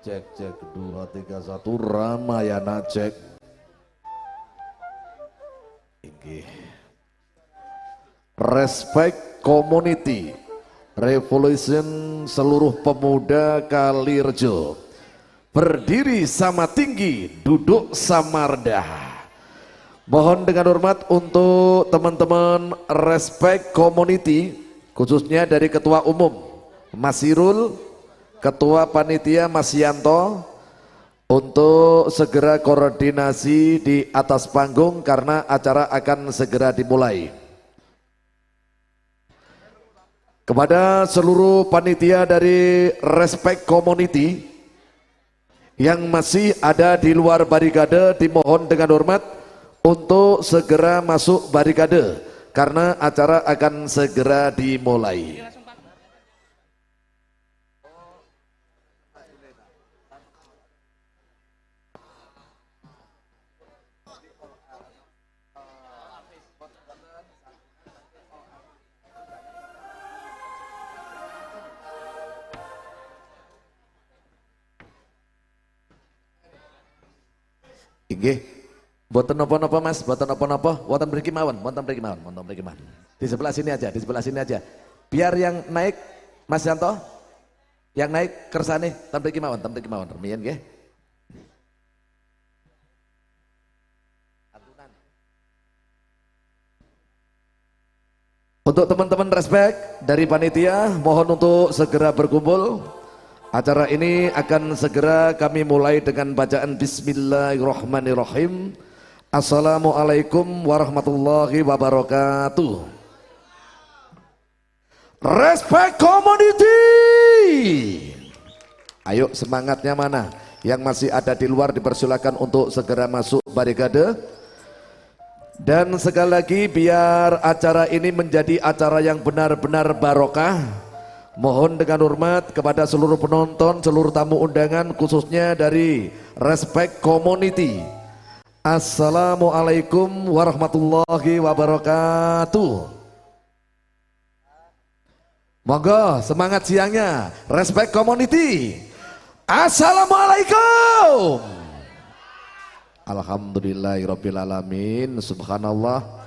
cek cek dua tiga satu Ramayana cek. Iki. respect community. Revolution seluruh pemuda Kalirejo berdiri sama tinggi duduk sama rendah. Mohon dengan hormat untuk teman-teman respect community khususnya dari ketua umum Mas Irul Ketua Panitia Mas Yanto untuk segera koordinasi di atas panggung karena acara akan segera dimulai. Kepada seluruh panitia dari Respect Community yang masih ada di luar barikade dimohon dengan hormat untuk segera masuk barikade karena acara akan segera dimulai. Inggih. Boten napa-napa Mas, boten napa-napa, wonten mriki mawon, wonten mriki mawon, wonten mriki mawon. Di sebelah sini aja, di sebelah sini aja. Biar yang naik Mas Yanto, yang naik kersane ten mriki mawon, ten mriki mawon. Rumiyin nggih. Untuk teman-teman respect dari panitia, mohon untuk segera berkumpul. Acara ini akan segera kami mulai dengan bacaan Bismillahirrahmanirrahim. Assalamualaikum warahmatullahi wabarakatuh. Respect community. Ayo semangatnya mana? Yang masih ada di luar dipersilakan untuk segera masuk barikade. Dan sekali lagi biar acara ini menjadi acara yang benar-benar barokah Mohon dengan hormat kepada seluruh penonton, seluruh tamu undangan khususnya dari Respect Community. Assalamualaikum warahmatullahi wabarakatuh. Monggo semangat siangnya Respect Community. Assalamualaikum. Alhamdulillahirobbilalamin. Subhanallah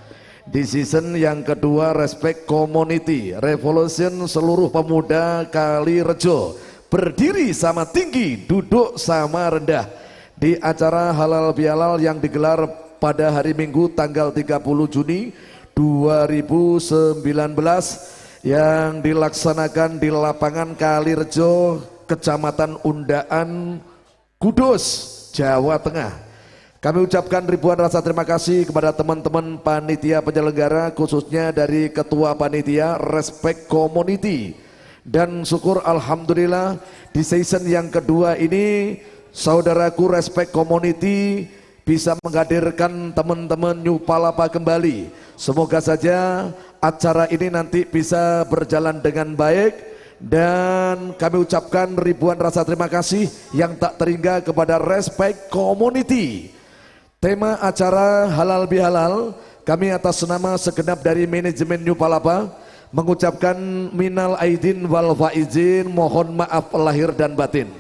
di season yang kedua Respect Community Revolution seluruh pemuda Kali Rejo berdiri sama tinggi duduk sama rendah. Di acara halal bihalal yang digelar pada hari Minggu tanggal 30 Juni 2019 yang dilaksanakan di lapangan Kalirejo Kecamatan Undaan Kudus Jawa Tengah kami ucapkan ribuan rasa terima kasih kepada teman-teman panitia penyelenggara khususnya dari ketua panitia Respect Community. Dan syukur Alhamdulillah di season yang kedua ini saudaraku Respect Community bisa menghadirkan teman-teman New Palapa kembali. Semoga saja acara ini nanti bisa berjalan dengan baik. Dan kami ucapkan ribuan rasa terima kasih yang tak terhingga kepada Respect Community Tema acara halal bihalal kami atas nama segenap dari manajemen New Palapa mengucapkan minal aidin wal faizin mohon maaf lahir dan batin.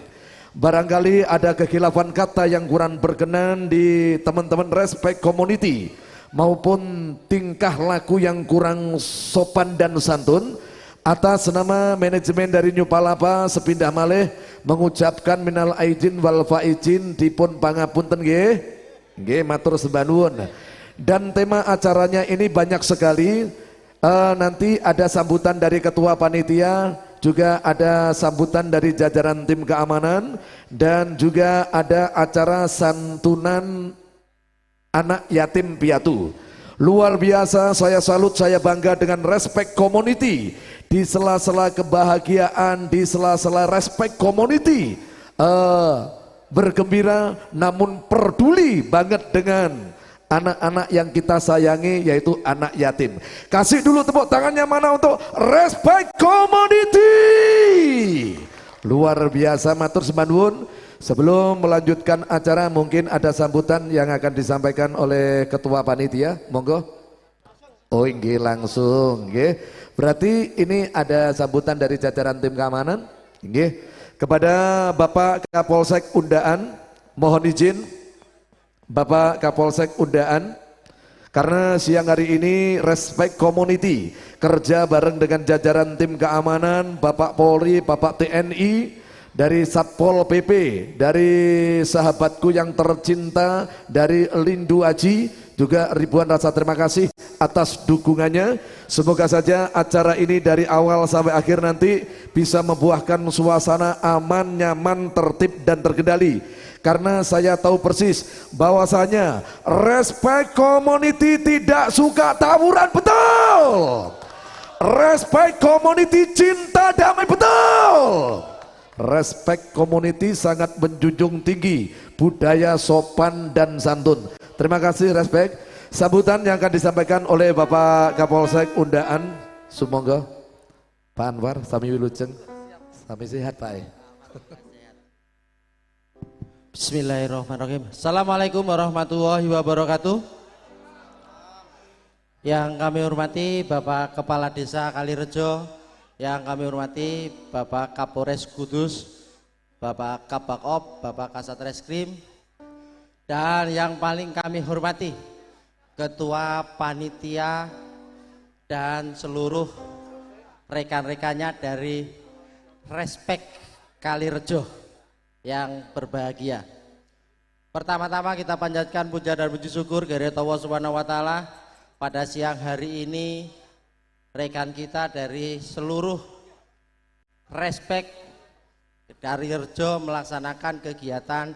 Barangkali ada kekhilafan kata yang kurang berkenan di teman-teman respect community maupun tingkah laku yang kurang sopan dan santun atas nama manajemen dari New Palapa sepindah malih mengucapkan minal aidin wal faizin dipun pangapunten nggih Nggih matur sebanun. Dan tema acaranya ini banyak sekali. Uh, nanti ada sambutan dari ketua panitia, juga ada sambutan dari jajaran tim keamanan dan juga ada acara santunan anak yatim piatu. Luar biasa, saya salut, saya bangga dengan respect community di sela-sela kebahagiaan, di sela-sela respect community. Uh, bergembira namun peduli banget dengan anak-anak yang kita sayangi yaitu anak yatim. Kasih dulu tepuk tangannya mana untuk Respect Community. Luar biasa matur sembanun. Sebelum melanjutkan acara mungkin ada sambutan yang akan disampaikan oleh ketua panitia. Monggo. Oh inggih langsung nggih. Berarti ini ada sambutan dari jajaran tim keamanan. Nggih. Kepada Bapak Kapolsek Undaan, mohon izin Bapak Kapolsek Undaan karena siang hari ini Respect Community kerja bareng dengan jajaran tim keamanan Bapak Polri, Bapak TNI dari Satpol PP, dari sahabatku yang tercinta dari Lindu Aji, juga ribuan rasa terima kasih atas dukungannya. Semoga saja acara ini dari awal sampai akhir nanti bisa membuahkan suasana aman, nyaman, tertib dan terkendali. Karena saya tahu persis bahwasanya respect community tidak suka tawuran betul. Respect community cinta damai betul. Respect community sangat menjunjung tinggi budaya sopan dan santun terima kasih respect sambutan yang akan disampaikan oleh Bapak Kapolsek Undaan Sumonggo Pak Anwar Sami Wilujeng Sami sehat Pak Bismillahirrahmanirrahim. Assalamualaikum warahmatullahi wabarakatuh. Yang kami hormati Bapak Kepala Desa Kalirejo, yang kami hormati Bapak Kapolres Kudus, Bapak Kabakop, Bapak Kasat Reskrim, dan yang paling kami hormati Ketua Panitia dan seluruh rekan-rekannya dari Respek Kalirejo yang berbahagia. Pertama-tama kita panjatkan puja dan puji syukur kepada Allah Subhanahu wa taala pada siang hari ini rekan kita dari seluruh respek dari Rejo melaksanakan kegiatan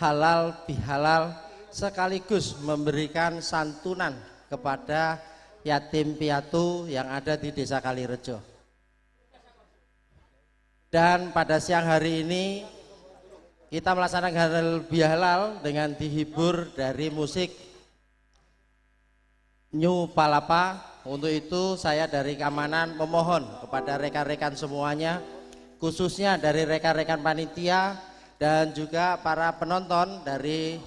halal bihalal sekaligus memberikan santunan kepada yatim piatu yang ada di Desa Kalirejo. Dan pada siang hari ini kita melaksanakan halal bihalal dengan dihibur dari musik New Palapa. Untuk itu saya dari keamanan memohon kepada rekan-rekan semuanya khususnya dari rekan-rekan panitia dan juga para penonton dari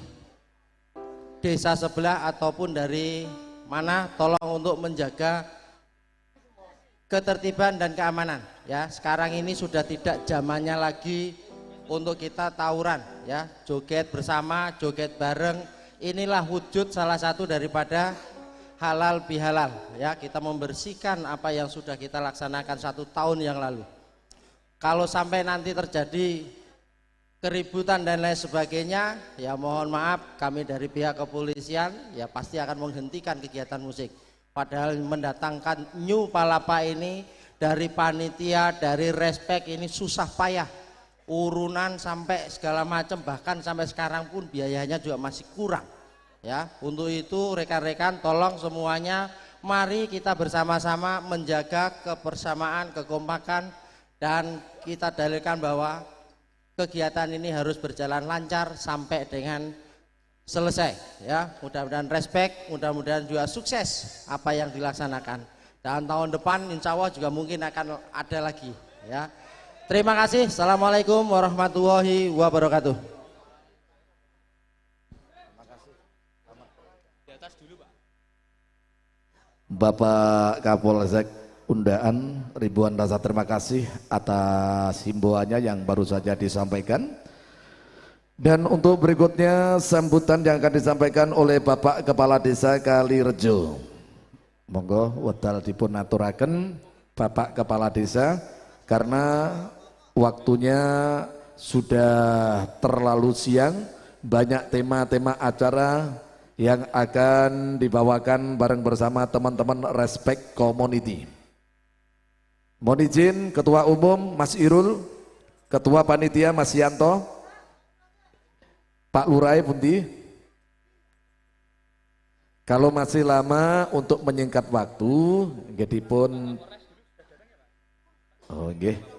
desa sebelah ataupun dari mana tolong untuk menjaga ketertiban dan keamanan ya. Sekarang ini sudah tidak zamannya lagi untuk kita tawuran ya. Joget bersama joget bareng. Inilah wujud salah satu daripada halal bihalal ya. Kita membersihkan apa yang sudah kita laksanakan satu tahun yang lalu. Kalau sampai nanti terjadi keributan dan lain sebagainya ya mohon maaf kami dari pihak kepolisian ya pasti akan menghentikan kegiatan musik. Padahal mendatangkan new palapa ini dari panitia dari respect ini susah payah. Urunan sampai segala macam bahkan sampai sekarang pun biayanya juga masih kurang ya. Untuk itu rekan-rekan tolong semuanya mari kita bersama-sama menjaga kebersamaan kekompakan dan kita dalilkan bahwa kegiatan ini harus berjalan lancar sampai dengan selesai ya mudah-mudahan respect mudah-mudahan juga sukses apa yang dilaksanakan dan tahun depan insya Allah juga mungkin akan ada lagi ya Terima kasih. Assalamualaikum warahmatullahi wabarakatuh. Bapak Kapolsek Undaan, ribuan rasa terima kasih atas himbauannya yang baru saja disampaikan. Dan untuk berikutnya sambutan yang akan disampaikan oleh Bapak Kepala Desa Kalirejo. Monggo wedal dipun aturaken Bapak Kepala Desa karena waktunya sudah terlalu siang banyak tema-tema acara yang akan dibawakan bareng bersama teman-teman Respect Community. Mohon izin Ketua Umum Mas Irul, Ketua Panitia Mas Yanto, Pak Lurai Pundi. Kalau masih lama untuk menyingkat waktu, jadi pun Oh, nggih.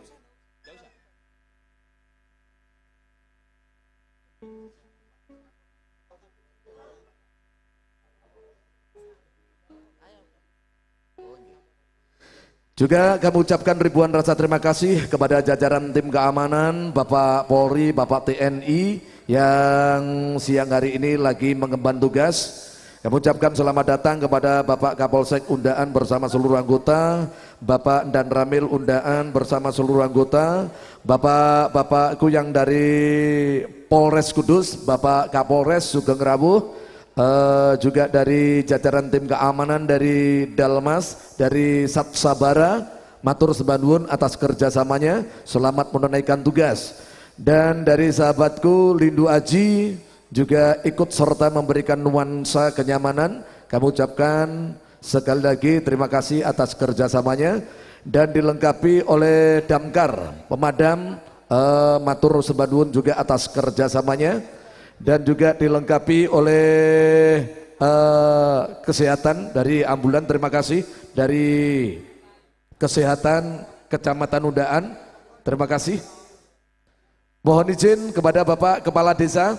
Juga kami ucapkan ribuan rasa terima kasih kepada jajaran tim keamanan, Bapak Polri, Bapak TNI yang siang hari ini lagi mengemban tugas. Kami ucapkan selamat datang kepada Bapak Kapolsek Undaan bersama seluruh anggota, Bapak dan Ramil Undaan bersama seluruh anggota, Bapak-bapakku yang dari Polres Kudus, Bapak Kapolres Sugeng Rawuh, uh, juga dari jajaran tim keamanan dari Dalmas, dari Sabsabara, Matur Sebanwun atas kerjasamanya, selamat menunaikan tugas. Dan dari sahabatku Lindu Aji, juga ikut serta memberikan nuansa kenyamanan. Kami ucapkan sekali lagi terima kasih atas kerjasamanya dan dilengkapi oleh Damkar, pemadam uh, Matur Sebadun juga atas kerjasamanya dan juga dilengkapi oleh uh, kesehatan dari ambulan terima kasih dari kesehatan Kecamatan Undaan terima kasih mohon izin kepada Bapak Kepala Desa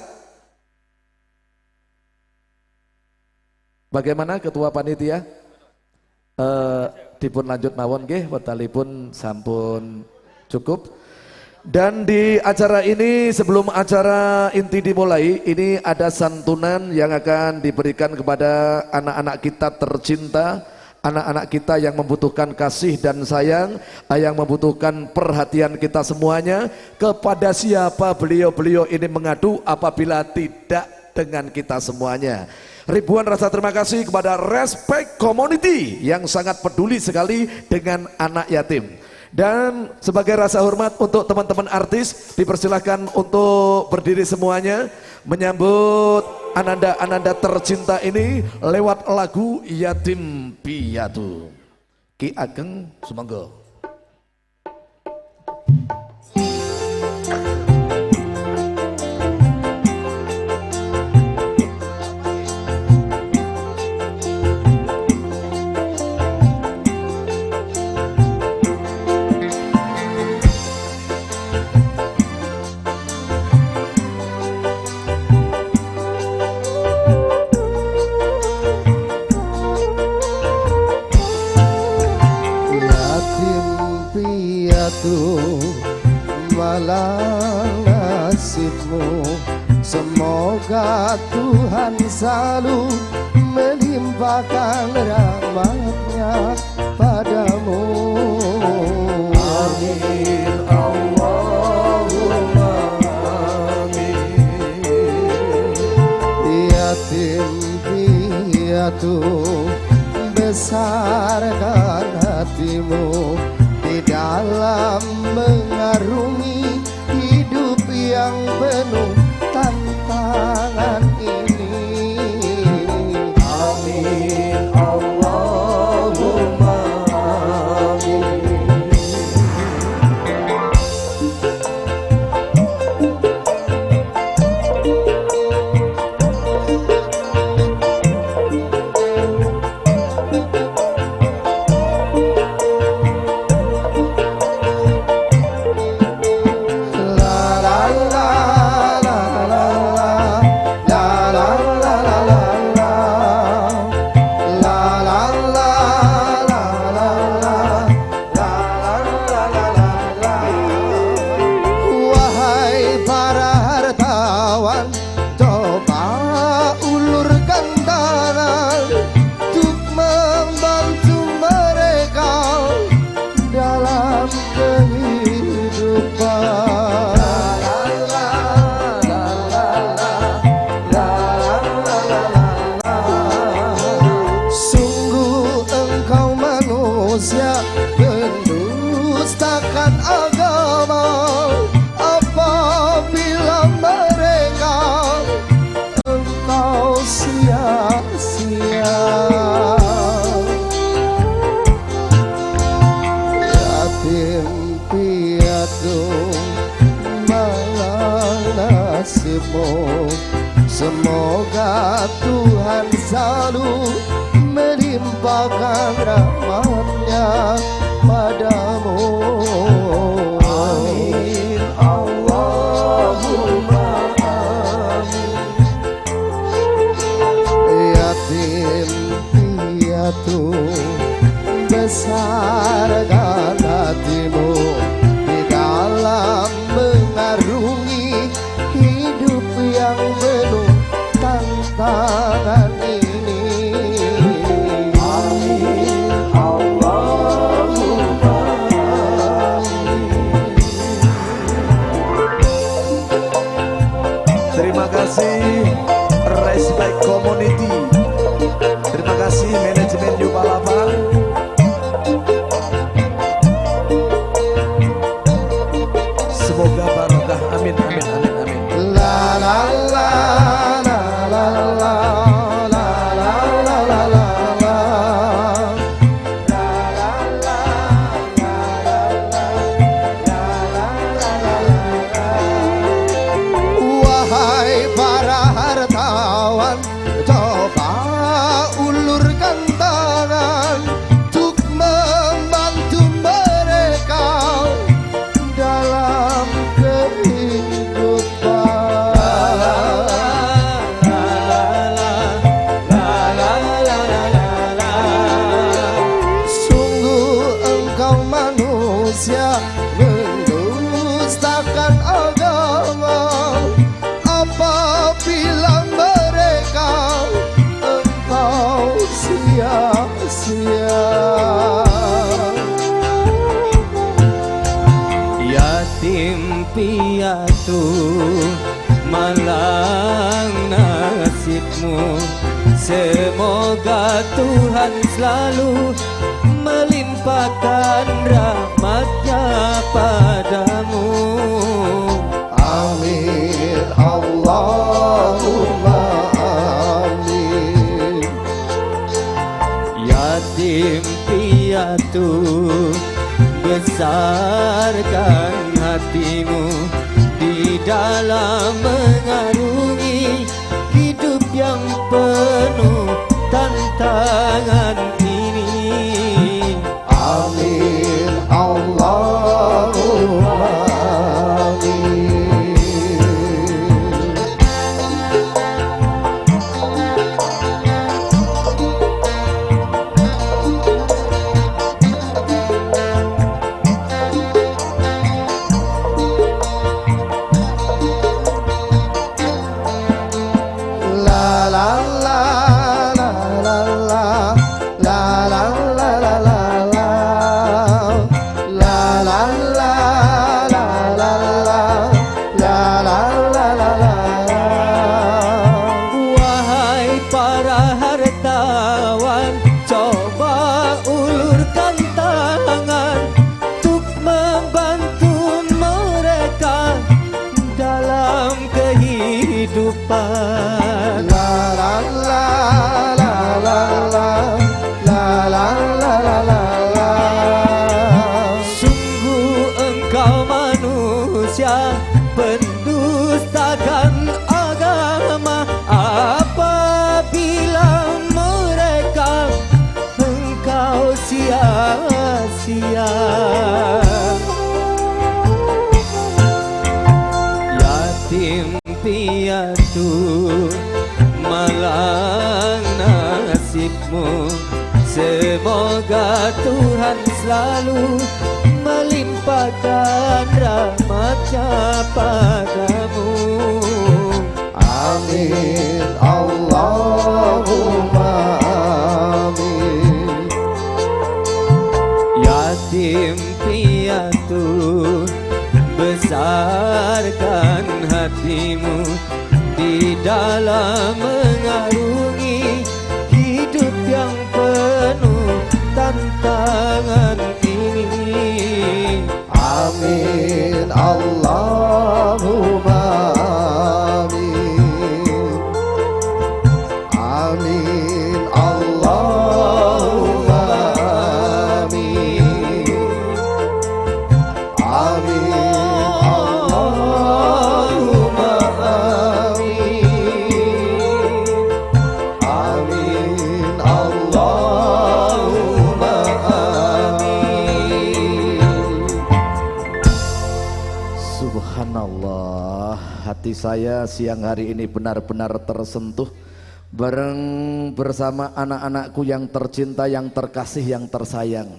Bagaimana ketua panitia? Uh, dipun lanjut mawon nggih pun sampun cukup. Dan di acara ini sebelum acara inti dimulai, ini ada santunan yang akan diberikan kepada anak-anak kita tercinta, anak-anak kita yang membutuhkan kasih dan sayang, yang membutuhkan perhatian kita semuanya. Kepada siapa beliau-beliau ini mengadu apabila tidak dengan kita semuanya. Ribuan rasa terima kasih kepada Respect Community yang sangat peduli sekali dengan anak yatim. Dan sebagai rasa hormat untuk teman-teman artis dipersilahkan untuk berdiri semuanya menyambut ananda-ananda tercinta ini lewat lagu Yatim Piatu. Ki Ageng Sumangga. Semoga Tuhan selalu melimpahkan rahmatnya padamu. Amin. Allahumma amin. Yatim piatu besarkan hatimu di dalam mengarungi hidup yang penuh oh. Besarkan selalu melimpahkan rahmatnya padamu. Amin saya siang hari ini benar-benar tersentuh bareng bersama anak-anakku yang tercinta, yang terkasih, yang tersayang.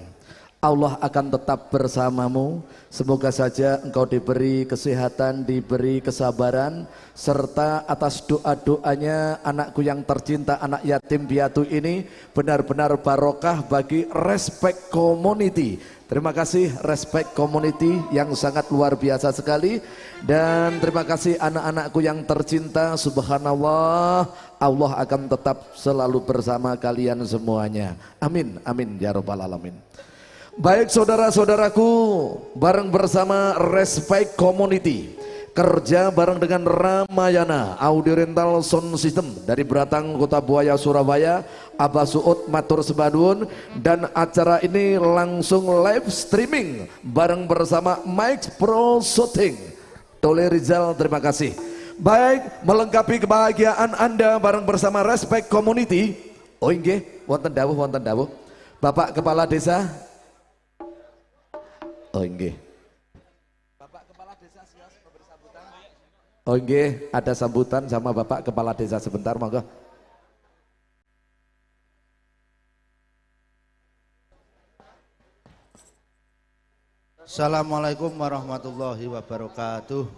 Allah akan tetap bersamamu. Semoga saja engkau diberi kesehatan, diberi kesabaran, serta atas doa-doanya anakku yang tercinta, anak yatim piatu ini benar-benar barokah bagi respect community. Terima kasih respect community yang sangat luar biasa sekali dan terima kasih anak-anakku yang tercinta subhanallah Allah akan tetap selalu bersama kalian semuanya amin amin ya rabbal alamin Baik saudara-saudaraku, bareng bersama Respect Community, kerja bareng dengan Ramayana Audio Rental Sound System dari Beratang Kota Buaya Surabaya, Abah Suud Matur Sebadun dan acara ini langsung live streaming bareng bersama Mike Pro Shooting. Tole Rizal, terima kasih. Baik, melengkapi kebahagiaan Anda bareng bersama Respect Community. Oh inggih, wonten dawuh, wonten dawuh. Bapak Kepala Desa, Oh inggih. Bapak Kepala Desa sios memberi sambutan. Oh inggih, ada sambutan sama Bapak Kepala Desa sebentar monggo. Assalamualaikum warahmatullahi wabarakatuh.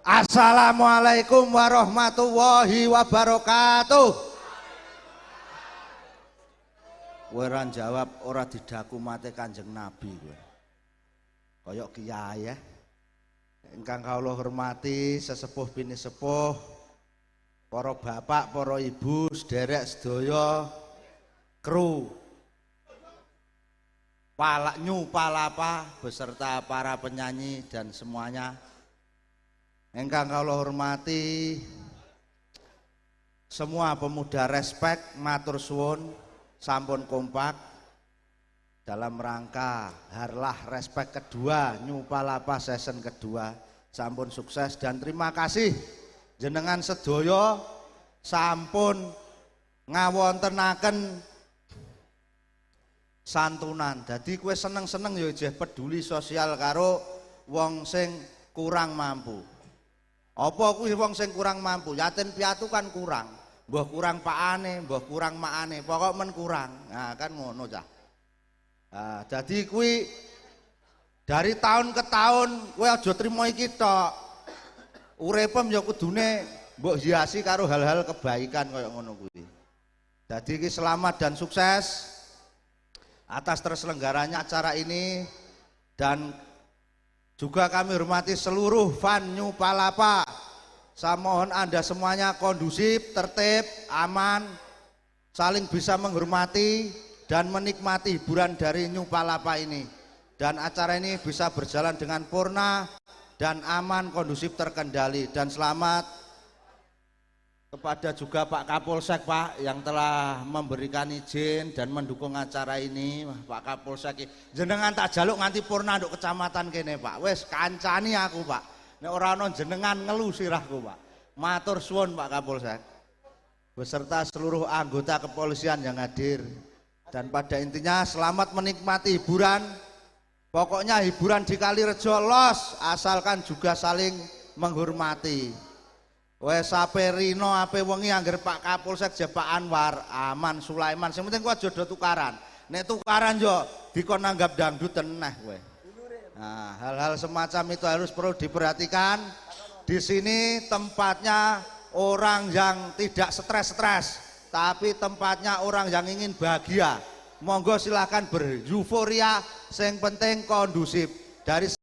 Assalamualaikum warahmatullahi wabarakatuh. Kowe jawab ora didaku mate Kanjeng Nabi kowe. Kaya kiai ya. Ingkang kawula hormati sesepuh bini sepuh, para bapak, para ibu, sederek sedaya, kru Palak Nyu Palapa beserta para penyanyi dan semuanya. Engkang kawula hormati semua pemuda respect matur suwun sampun kompak dalam rangka harlah respect kedua New Palapa season kedua. Sampun sukses dan terima kasih jenengan sedoyo sampun ngawontenaken santunan. Jadi kue seneng-seneng ya jeh peduli sosial karo wong sing kurang mampu. Apa kuwi wong sing kurang mampu? Yatim piatu kan kurang mbah kurang pakane mbah kurang makane pokok men kurang nah kan ngono cah Nah, jadi kui dari tahun ke tahun kue aja trimo iki tok. Uripem ya kudune mbok hiasi karo hal-hal kebaikan kaya ngono kuwi. Jadi iki selamat dan sukses atas terselenggaranya acara ini dan juga kami hormati seluruh fan New Palapa. Saya mohon Anda semuanya kondusif, tertib, aman, saling bisa menghormati dan menikmati hiburan dari New Palapa ini. Dan acara ini bisa berjalan dengan purna dan aman, kondusif, terkendali. Dan selamat kepada juga Pak Kapolsek Pak yang telah memberikan izin dan mendukung acara ini Pak Kapolsek jenengan tak jaluk nganti purna untuk kecamatan kene Pak wes kancani aku Pak nek ora ana jenengan ngelu sirahku Pak. Matur suwun Pak Kapolsek beserta seluruh anggota kepolisian yang hadir. Dan pada intinya selamat menikmati hiburan. Pokoknya hiburan di Kalirejo los asalkan juga saling menghormati. Wes ape Rino ape wengi angger Pak Kapolsek je Pak Anwar aman Sulaiman. Sing penting kuwi aja tukaran. Nek tukaran yo dikon nanggap dangdut teneh kowe nah hal-hal semacam itu harus perlu diperhatikan. Di sini tempatnya orang yang tidak stres-stres tapi tempatnya orang yang ingin bahagia. Monggo silahkan beryuforia yang penting kondusif. Dari